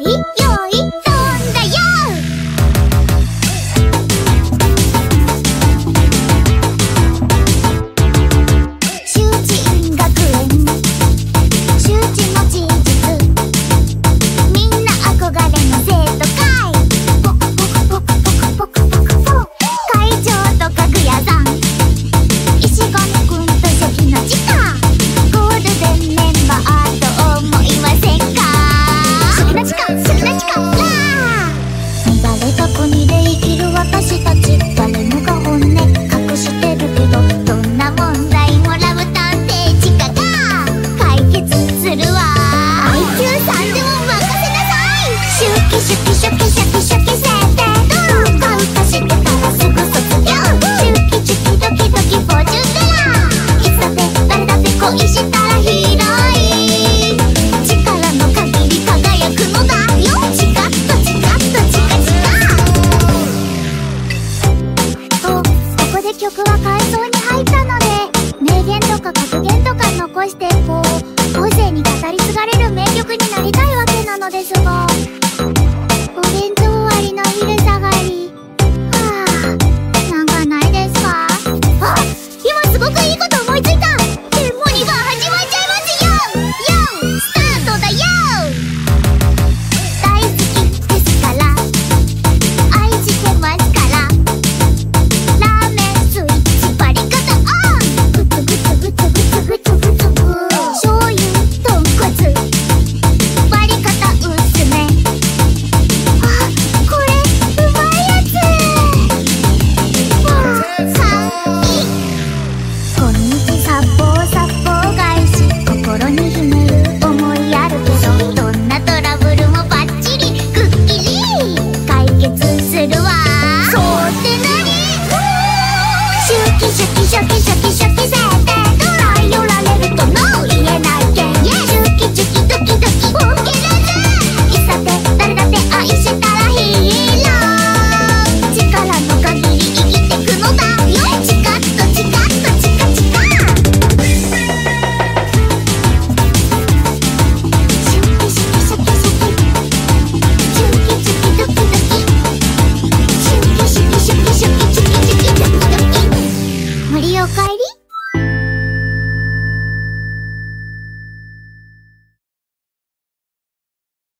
咦哟咦局は階層に入ったので名言とか格言とか残してこう後世に語り継がれる名曲になりたいわけなのです Pinch up, pinch.